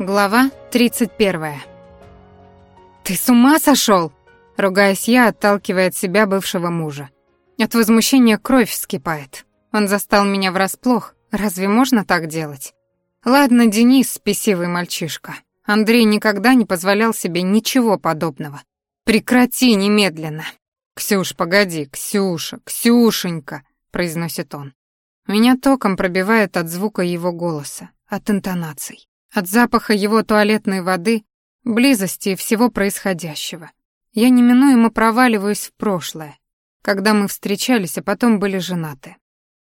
Глава 31. «Ты с ума сошел? Ругаясь я, отталкивая от себя бывшего мужа. От возмущения кровь вскипает. Он застал меня врасплох. Разве можно так делать? Ладно, Денис, спесивый мальчишка. Андрей никогда не позволял себе ничего подобного. Прекрати немедленно. «Ксюш, погоди, Ксюша, Ксюшенька», — произносит он. Меня током пробивает от звука его голоса, от интонаций. От запаха его туалетной воды, близости всего происходящего. Я неминуемо проваливаюсь в прошлое, когда мы встречались, а потом были женаты.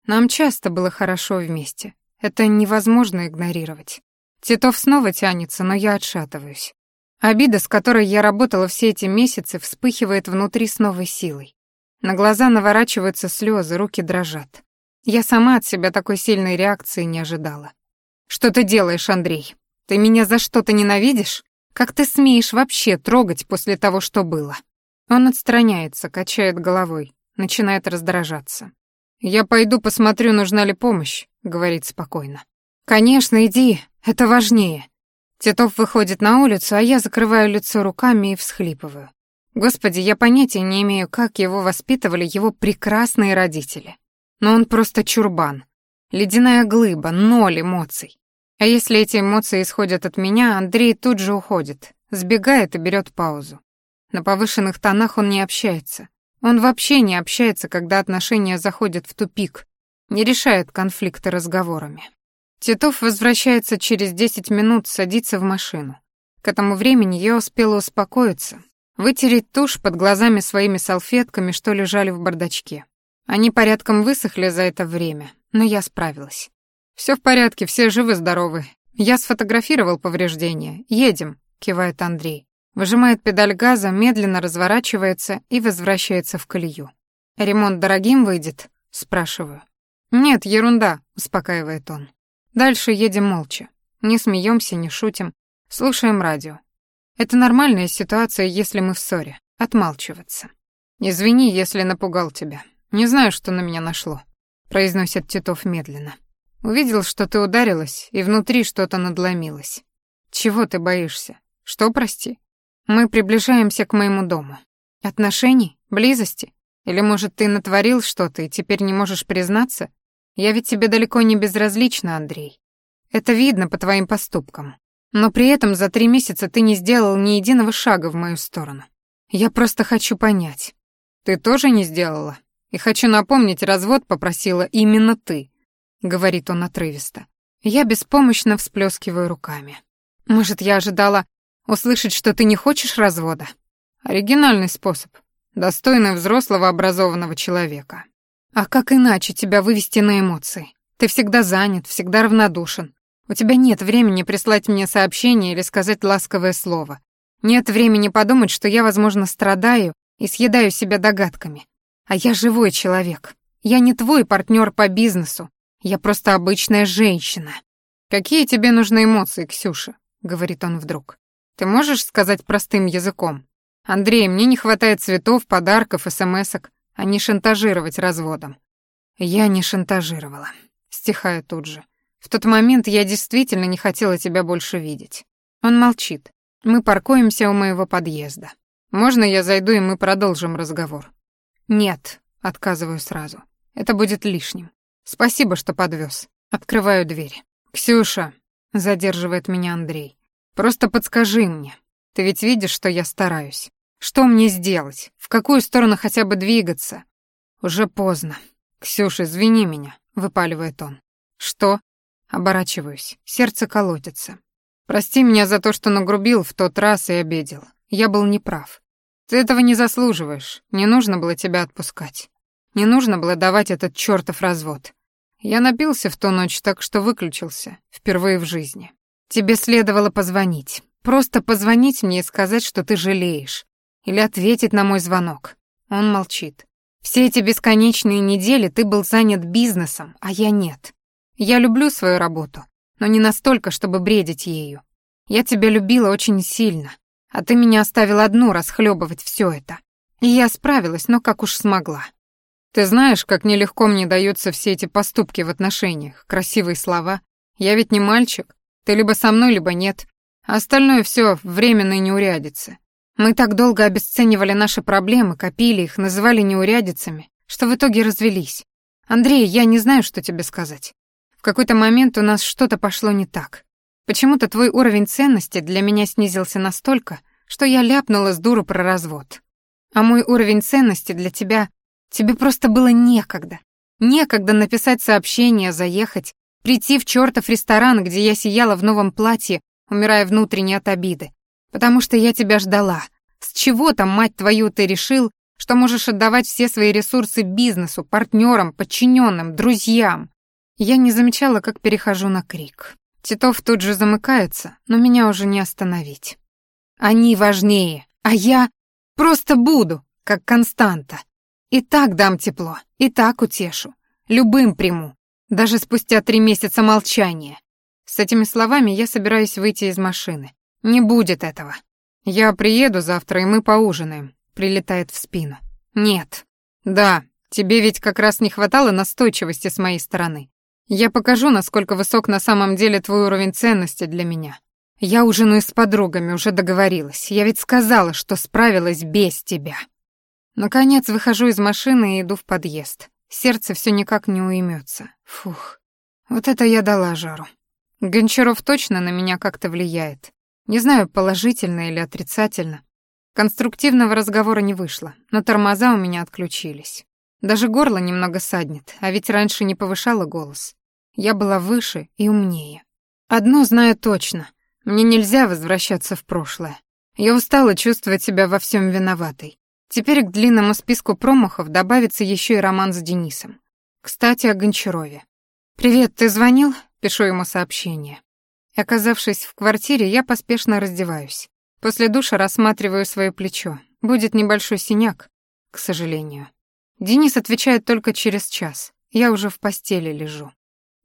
Нам часто было хорошо вместе. Это невозможно игнорировать. Титов снова тянется, но я отшатываюсь. Обида, с которой я работала все эти месяцы, вспыхивает внутри с новой силой. На глаза наворачиваются слезы, руки дрожат. Я сама от себя такой сильной реакции не ожидала. «Что ты делаешь, Андрей?» Ты меня за что-то ненавидишь? Как ты смеешь вообще трогать после того, что было?» Он отстраняется, качает головой, начинает раздражаться. «Я пойду посмотрю, нужна ли помощь», — говорит спокойно. «Конечно, иди, это важнее». Титов выходит на улицу, а я закрываю лицо руками и всхлипываю. Господи, я понятия не имею, как его воспитывали его прекрасные родители. Но он просто чурбан. Ледяная глыба, ноль эмоций. А если эти эмоции исходят от меня, Андрей тут же уходит, сбегает и берет паузу. На повышенных тонах он не общается. Он вообще не общается, когда отношения заходят в тупик, не решает конфликты разговорами. Титов возвращается через 10 минут, садится в машину. К этому времени я успела успокоиться, вытереть тушь под глазами своими салфетками, что лежали в бардачке. Они порядком высохли за это время, но я справилась. Все в порядке, все живы-здоровы. Я сфотографировал повреждения. Едем», — кивает Андрей. Выжимает педаль газа, медленно разворачивается и возвращается в колею. «Ремонт дорогим выйдет?» — спрашиваю. «Нет, ерунда», — успокаивает он. Дальше едем молча. Не смеемся, не шутим. Слушаем радио. Это нормальная ситуация, если мы в ссоре. Отмалчиваться. «Извини, если напугал тебя. Не знаю, что на меня нашло», — произносит Титов медленно. Увидел, что ты ударилась, и внутри что-то надломилось. Чего ты боишься? Что, прости? Мы приближаемся к моему дому. Отношений? Близости? Или, может, ты натворил что-то и теперь не можешь признаться? Я ведь тебе далеко не безразлична, Андрей. Это видно по твоим поступкам. Но при этом за три месяца ты не сделал ни единого шага в мою сторону. Я просто хочу понять. Ты тоже не сделала? И хочу напомнить, развод попросила именно ты говорит он отрывисто. Я беспомощно всплескиваю руками. Может, я ожидала услышать, что ты не хочешь развода? Оригинальный способ, достойный взрослого образованного человека. А как иначе тебя вывести на эмоции? Ты всегда занят, всегда равнодушен. У тебя нет времени прислать мне сообщение или сказать ласковое слово. Нет времени подумать, что я, возможно, страдаю и съедаю себя догадками. А я живой человек. Я не твой партнер по бизнесу, я просто обычная женщина. Какие тебе нужны эмоции, Ксюша? говорит он вдруг. Ты можешь сказать простым языком? Андрей, мне не хватает цветов, подарков, смсок, а не шантажировать разводом. Я не шантажировала. Стихаю тут же. В тот момент я действительно не хотела тебя больше видеть. Он молчит. Мы паркуемся у моего подъезда. Можно я зайду, и мы продолжим разговор? Нет, отказываю сразу. Это будет лишним. Спасибо, что подвез. Открываю дверь. Ксюша, задерживает меня Андрей. Просто подскажи мне. Ты ведь видишь, что я стараюсь. Что мне сделать? В какую сторону хотя бы двигаться? Уже поздно. Ксюша, извини меня, выпаливает он. Что? Оборачиваюсь. Сердце колотится. Прости меня за то, что нагрубил в тот раз и обидел. Я был неправ. Ты этого не заслуживаешь. Не нужно было тебя отпускать. Не нужно было давать этот чёртов развод. Я напился в ту ночь так, что выключился. Впервые в жизни. Тебе следовало позвонить. Просто позвонить мне и сказать, что ты жалеешь. Или ответить на мой звонок. Он молчит. Все эти бесконечные недели ты был занят бизнесом, а я нет. Я люблю свою работу, но не настолько, чтобы бредить ею. Я тебя любила очень сильно, а ты меня оставил одну расхлебывать все это. И я справилась, но как уж смогла. Ты знаешь, как нелегко мне даются все эти поступки в отношениях, красивые слова. Я ведь не мальчик. Ты либо со мной, либо нет. А остальное все временные неурядицы. Мы так долго обесценивали наши проблемы, копили их, называли неурядицами, что в итоге развелись. Андрей, я не знаю, что тебе сказать. В какой-то момент у нас что-то пошло не так. Почему-то твой уровень ценности для меня снизился настолько, что я ляпнула с дуру про развод. А мой уровень ценности для тебя... Тебе просто было некогда. Некогда написать сообщение, заехать, прийти в чертов ресторан, где я сияла в новом платье, умирая внутренне от обиды. Потому что я тебя ждала. С чего там, мать твою, ты решил, что можешь отдавать все свои ресурсы бизнесу, партнерам, подчиненным, друзьям? Я не замечала, как перехожу на крик. Титов тут же замыкается, но меня уже не остановить. Они важнее, а я просто буду, как константа. И так дам тепло, и так утешу. Любым приму, даже спустя три месяца молчания. С этими словами я собираюсь выйти из машины. Не будет этого. Я приеду завтра, и мы поужинаем. Прилетает в спину. Нет. Да, тебе ведь как раз не хватало настойчивости с моей стороны. Я покажу, насколько высок на самом деле твой уровень ценности для меня. Я ужинаю с подругами, уже договорилась. Я ведь сказала, что справилась без тебя. Наконец выхожу из машины и иду в подъезд. Сердце все никак не уймется. Фух, вот это я дала жару. Гончаров точно на меня как-то влияет. Не знаю, положительно или отрицательно. Конструктивного разговора не вышло, но тормоза у меня отключились. Даже горло немного саднет, а ведь раньше не повышала голос. Я была выше и умнее. Одно знаю точно. Мне нельзя возвращаться в прошлое. Я устала чувствовать себя во всем виноватой. Теперь к длинному списку промахов добавится еще и роман с Денисом. Кстати, о Гончарове. «Привет, ты звонил?» — пишу ему сообщение. Оказавшись в квартире, я поспешно раздеваюсь. После душа рассматриваю свое плечо. Будет небольшой синяк, к сожалению. Денис отвечает только через час. Я уже в постели лежу.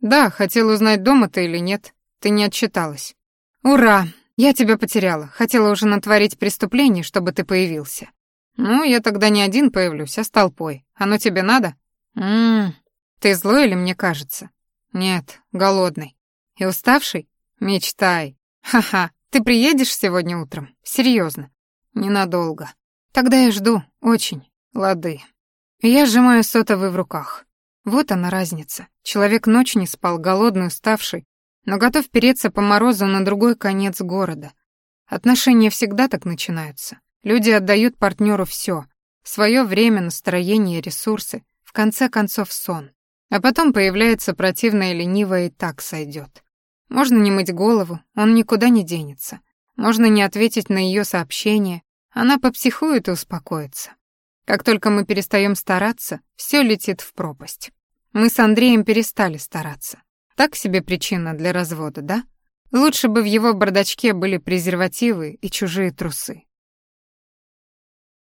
«Да, хотел узнать, дома ты или нет. Ты не отчиталась». «Ура! Я тебя потеряла. Хотела уже натворить преступление, чтобы ты появился. «Ну, я тогда не один появлюсь, а с толпой. Оно тебе надо?» «Ммм, ты злой или мне кажется?» «Нет, голодный. И уставший? Мечтай. Ха-ха, ты приедешь сегодня утром? Серьезно? Ненадолго. Тогда я жду, очень. Лады». Я сжимаю сотовый в руках. Вот она разница. Человек ночь не спал, голодный, уставший, но готов переться по морозу на другой конец города. Отношения всегда так начинаются. Люди отдают партнеру все: свое время, настроение, ресурсы, в конце концов сон. А потом появляется противное ленивое и так сойдет. Можно не мыть голову, он никуда не денется. Можно не ответить на ее сообщение, она попсихует и успокоится. Как только мы перестаем стараться, все летит в пропасть. Мы с Андреем перестали стараться. Так себе причина для развода, да? Лучше бы в его бардачке были презервативы и чужие трусы.